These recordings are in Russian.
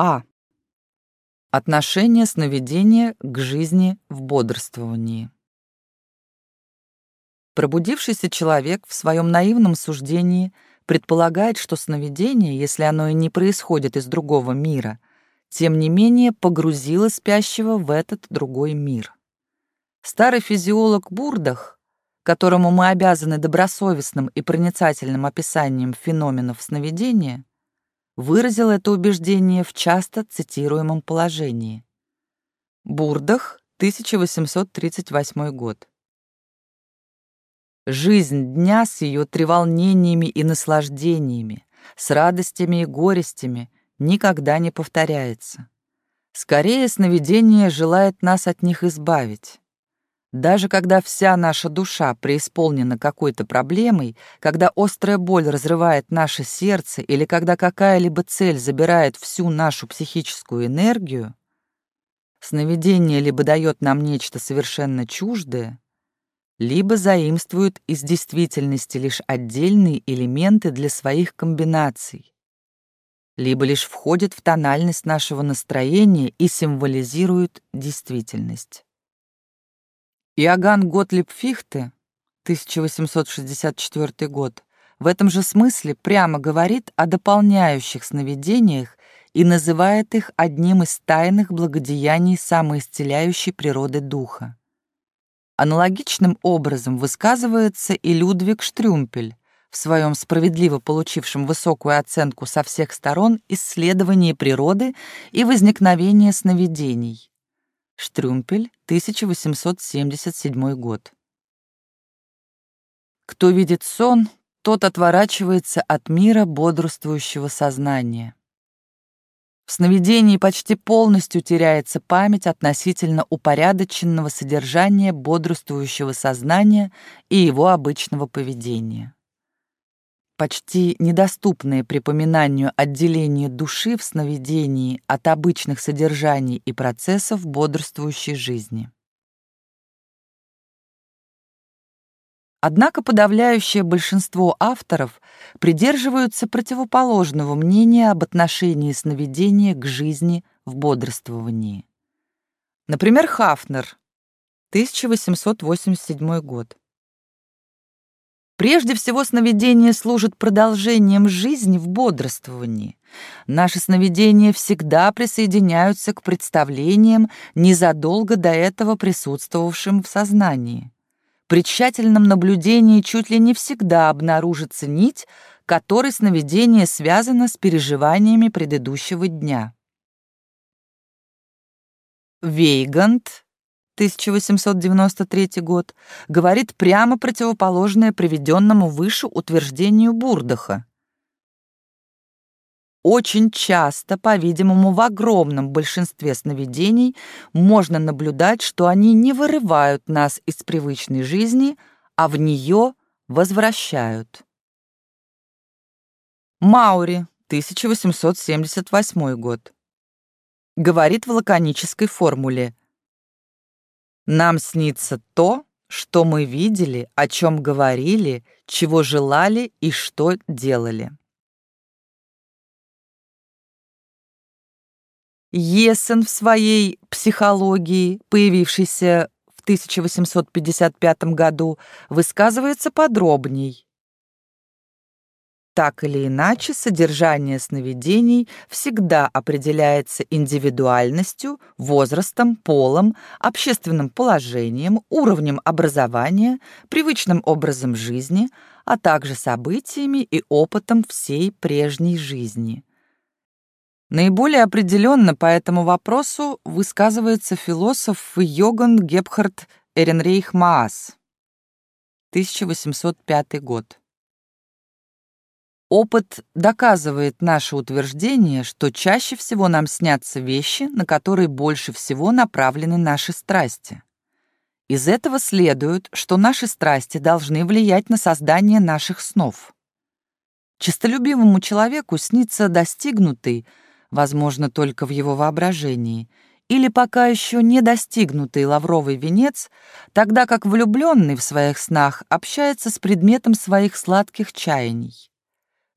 А. Отношение сновидения к жизни в бодрствовании. Пробудившийся человек в своем наивном суждении предполагает, что сновидение, если оно и не происходит из другого мира, тем не менее погрузило спящего в этот другой мир. Старый физиолог Бурдах, которому мы обязаны добросовестным и проницательным описанием феноменов сновидения, выразил это убеждение в часто цитируемом положении. Бурдах, 1838 год. Жизнь дня с ее треволнениями и наслаждениями, с радостями и горестями никогда не повторяется. Скорее, сновидение желает нас от них избавить. Даже когда вся наша душа преисполнена какой-то проблемой, когда острая боль разрывает наше сердце или когда какая-либо цель забирает всю нашу психическую энергию, сновидение либо дает нам нечто совершенно чуждое, либо заимствует из действительности лишь отдельные элементы для своих комбинаций, либо лишь входит в тональность нашего настроения и символизирует действительность. Иоганн Готлиб Фихте, 1864 год, в этом же смысле прямо говорит о дополняющих сновидениях и называет их одним из тайных благодеяний самоисцеляющей природы духа. Аналогичным образом высказывается и Людвиг Штрюмпель в своем справедливо получившем высокую оценку со всех сторон исследовании природы и возникновения сновидений. Штрюмпель, 1877 год. Кто видит сон, тот отворачивается от мира бодрствующего сознания. В сновидении почти полностью теряется память относительно упорядоченного содержания бодрствующего сознания и его обычного поведения почти недоступное припоминанию отделение души в сновидении от обычных содержаний и процессов бодрствующей жизни. Однако подавляющее большинство авторов придерживаются противоположного мнения об отношении сновидения к жизни в бодрствовании. Например, Хафнер, 1887 год. Прежде всего, сновидение служит продолжением жизни в бодрствовании. Наши сновидения всегда присоединяются к представлениям, незадолго до этого присутствовавшим в сознании. При тщательном наблюдении чуть ли не всегда обнаружится нить, которой сновидение связано с переживаниями предыдущего дня. Вейгант 1893 год, говорит прямо противоположное приведенному выше утверждению Бурдаха. Очень часто, по-видимому, в огромном большинстве сновидений можно наблюдать, что они не вырывают нас из привычной жизни, а в нее возвращают. Маури, 1878 год. Говорит в лаконической формуле нам снится то, что мы видели, о чем говорили, чего желали и что делали. Есен в своей психологии, появившейся в 1855 году, высказывается подробней. Так или иначе, содержание сновидений всегда определяется индивидуальностью, возрастом, полом, общественным положением, уровнем образования, привычным образом жизни, а также событиями и опытом всей прежней жизни. Наиболее определенно по этому вопросу высказывается философ Йоган Гебхард Эренрейх Маас, 1805 год. Опыт доказывает наше утверждение, что чаще всего нам снятся вещи, на которые больше всего направлены наши страсти. Из этого следует, что наши страсти должны влиять на создание наших снов. Чистолюбивому человеку снится достигнутый, возможно, только в его воображении, или пока еще не достигнутый лавровый венец, тогда как влюбленный в своих снах общается с предметом своих сладких чаяний.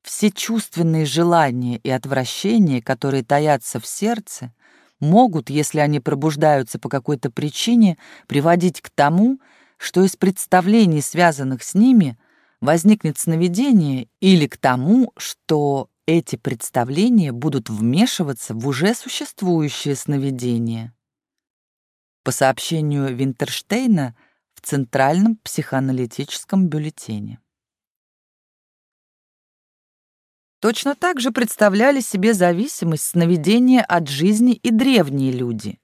Все чувственные желания и отвращения, которые таятся в сердце, могут, если они пробуждаются по какой-то причине, приводить к тому, что из представлений, связанных с ними, возникнет сновидение или к тому, что эти представления будут вмешиваться в уже существующее сновидение. По сообщению Винтерштейна в Центральном психоаналитическом бюллетене. Точно так же представляли себе зависимость сновидения от жизни и древние люди.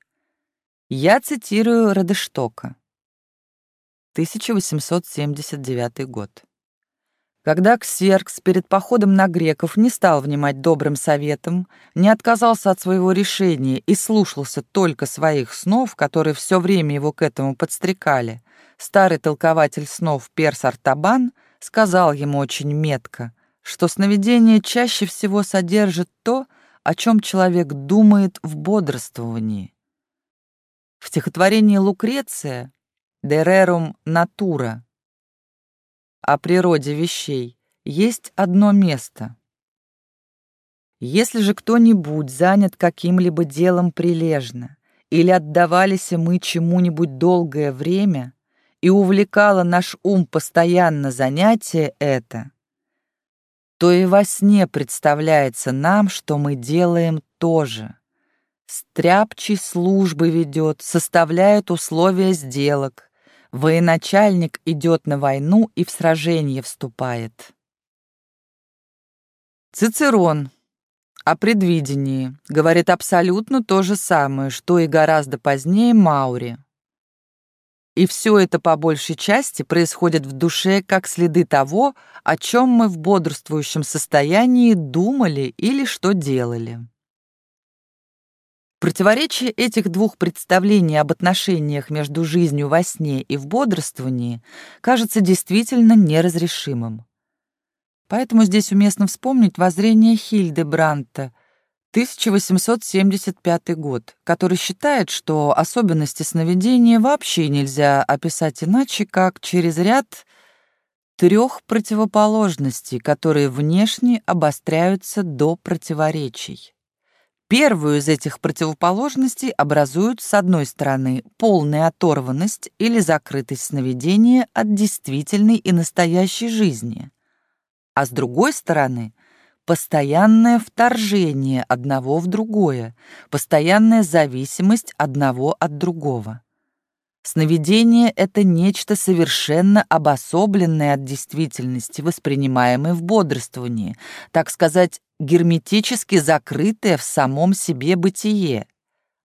Я цитирую Радештока. 1879 год. Когда Ксеркс перед походом на греков не стал внимать добрым советам, не отказался от своего решения и слушался только своих снов, которые все время его к этому подстрекали, старый толкователь снов Перс Артабан сказал ему очень метко, что сновидение чаще всего содержит то, о чем человек думает в бодрствовании. В стихотворении Лукреция «Дерерум натура» о природе вещей есть одно место. Если же кто-нибудь занят каким-либо делом прилежно, или отдавались мы чему-нибудь долгое время, и увлекало наш ум постоянно занятие это, то и во сне представляется нам, что мы делаем то же. Стряпчий службы ведет, составляет условия сделок. Военачальник идет на войну и в сражение вступает. Цицерон о предвидении говорит абсолютно то же самое, что и гораздо позднее Маури. И все это по большей части происходит в душе как следы того, о чем мы в бодрствующем состоянии думали или что делали. Противоречие этих двух представлений об отношениях между жизнью во сне и в бодрствовании кажется действительно неразрешимым. Поэтому здесь уместно вспомнить воззрение Хильды Бранта – 1875 год, который считает, что особенности сновидения вообще нельзя описать иначе, как через ряд трех противоположностей, которые внешне обостряются до противоречий. Первую из этих противоположностей образуют, с одной стороны, полная оторванность или закрытость сновидения от действительной и настоящей жизни, а с другой стороны — постоянное вторжение одного в другое, постоянная зависимость одного от другого. Сновидение — это нечто совершенно обособленное от действительности, воспринимаемое в бодрствовании, так сказать, герметически закрытое в самом себе бытие,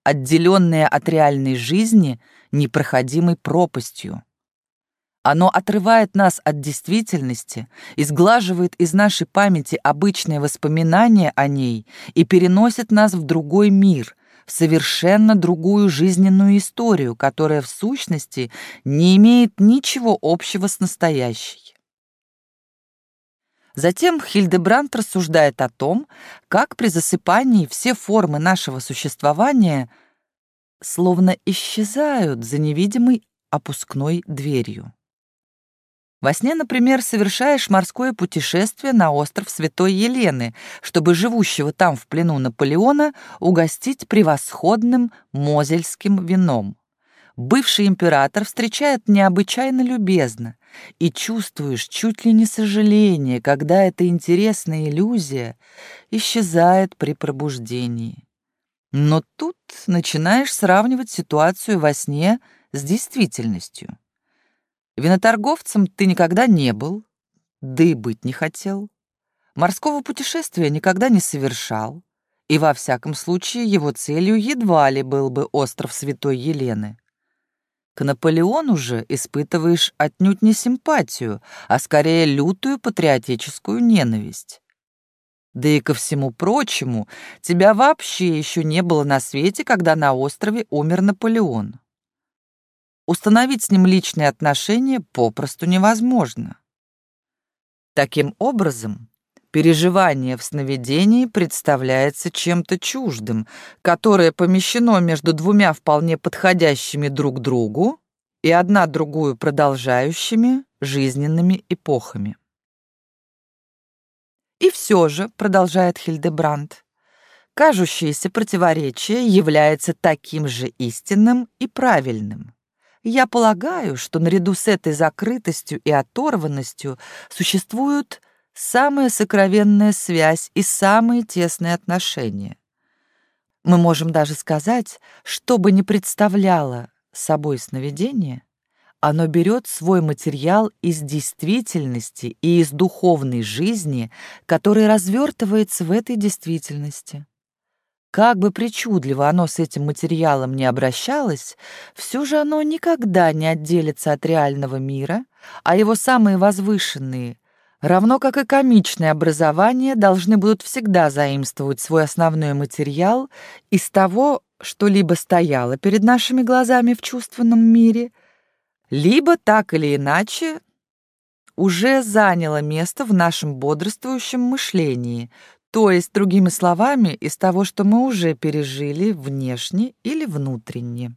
отделенное от реальной жизни непроходимой пропастью. Оно отрывает нас от действительности, изглаживает из нашей памяти обычные воспоминания о ней и переносит нас в другой мир, в совершенно другую жизненную историю, которая в сущности не имеет ничего общего с настоящей. Затем Хильдебранд рассуждает о том, как при засыпании все формы нашего существования словно исчезают за невидимой опускной дверью. Во сне, например, совершаешь морское путешествие на остров Святой Елены, чтобы живущего там в плену Наполеона угостить превосходным мозельским вином. Бывший император встречает необычайно любезно, и чувствуешь чуть ли не сожаление, когда эта интересная иллюзия исчезает при пробуждении. Но тут начинаешь сравнивать ситуацию во сне с действительностью. Виноторговцем ты никогда не был, да и быть не хотел. Морского путешествия никогда не совершал, и во всяком случае его целью едва ли был бы остров Святой Елены. К Наполеону же испытываешь отнюдь не симпатию, а скорее лютую патриотическую ненависть. Да и ко всему прочему, тебя вообще еще не было на свете, когда на острове умер Наполеон. Установить с ним личные отношения попросту невозможно. Таким образом, переживание в сновидении представляется чем-то чуждым, которое помещено между двумя вполне подходящими друг другу и одна другую продолжающими жизненными эпохами. И все же, продолжает Хильдебранд, кажущееся противоречие является таким же истинным и правильным. Я полагаю, что наряду с этой закрытостью и оторванностью существует самая сокровенная связь и самые тесные отношения. Мы можем даже сказать, что бы ни представляло собой сновидение, оно берет свой материал из действительности и из духовной жизни, который развертывается в этой действительности. Как бы причудливо оно с этим материалом не обращалось, все же оно никогда не отделится от реального мира, а его самые возвышенные, равно как и комичные образования, должны будут всегда заимствовать свой основной материал из того, что либо стояло перед нашими глазами в чувственном мире, либо так или иначе уже заняло место в нашем бодрствующем мышлении, то есть, другими словами, из того, что мы уже пережили внешне или внутренне.